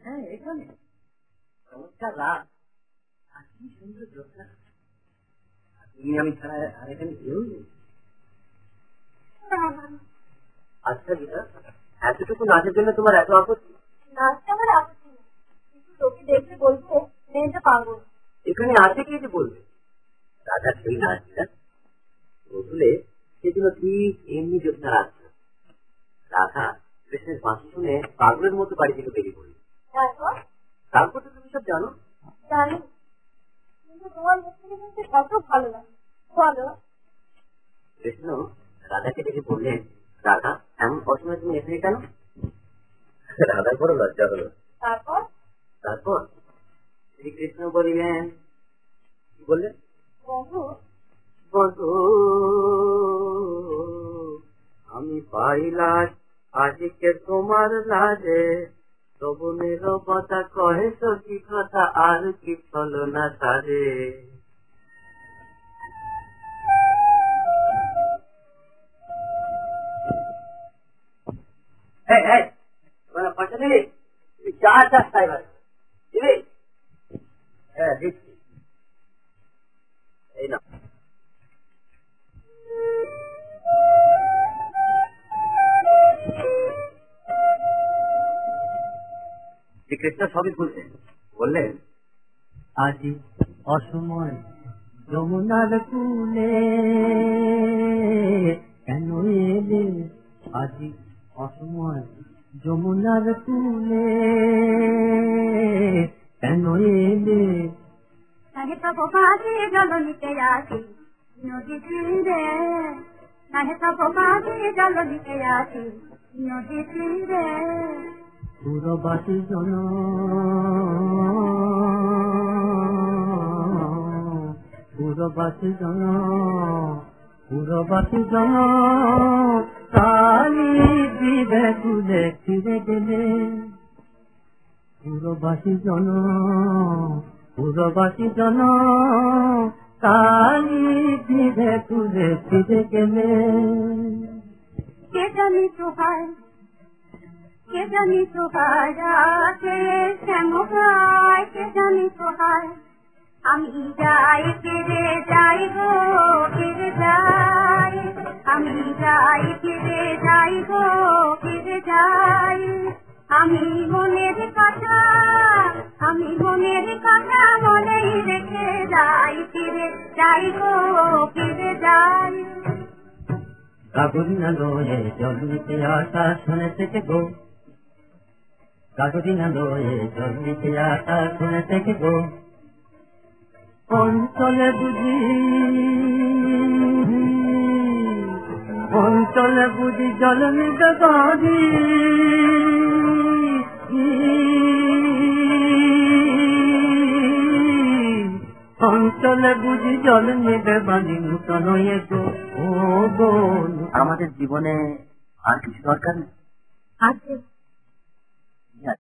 হ্যাঁ এখানে চমৎকার রাত আর কি সুন্দর তুমি আমি ছাড়া আর এখানে কেউ নেই আচ্ছা গীতা এতটুকু নাচের জন্য তোমার এত আপত্তি নাচটা আমার আপত্তি নেই কিন্তু দেখলে বলবে মেয়েটা পাগল এখানে আছে কে যে বলবে সেই নাচ না বদলে সেগুলো ঠিক এমনি জ্যোৎস্না রাখছে রাধা কৃষ্ণের বাঁশি শুনে পাগলের মতো বাড়ি থেকে বেরিয়ে পড়ল তারপর? তারপর তো তুমি সব জানো? জানি। কিন্তু তোমার মুখ থেকে শুনতে কত ভালো লাগে বলো। কৃষ্ণ রাধাকে ডেকে বললেন রাধা এমন অসময় তুমি এখানে কেন? রাধার বড় লজ্জা হলো। তারপর? তারপর শ্রীকৃষ্ণ বলিলেন কি বললেন বন্ধু। বন্ধু আমি পাইলাম আজকে তোমার লাজে তবু কথা কহে সখী কথা, আর কি চলো না দিবি চা চাষ তাই হ্যাঁ দিচ্ছি। শ্রীকৃষ্ণ সবই বললেন বললেন আজি অসময় যমুনার কুলে কেন এলে? আজি অসময় যমুনার কুলে কেন এলে? তাহে সব বাজে জল নিতে আসি নদী তীরে। তাহে সব বাজে জল নিতে আসি নদী তীরে। পুরবাসী জন। পুরবাসী জন পুরবাসী জন। কালি দিবে তুলে, ফিরে গেলে। পুরবাসী জন পুরবাসী জন। কালি দিবে তুলে, ফিরে গেলে। কে জানি তোহার কে জানি তোহার রাতে শ্যামকায় কে জানি তোহার আমি যাই, ফিরে যাই ফিরে যাই। আমি যাই, ফিরে যাই গো, ফিরে যাই। আমি মনের কথা, আমি মনের কথা মনেই রেখে যাই, ফিরে যাই ফিরে যাই। কাকুরিনা লোয়ে জলদিতে আসা শুনে থেকে গো জলদিতে আসা শুনে থেকে গো। অঞ্চলে বুঝি অঞ্চলে বুঝি জল নিতে গাড়ি অঞ্চলে বুঝি জল নেবে বালি নূতন গো ও বোন। আমাদের জীবনে আর কিছু দরকার নেই? আছে।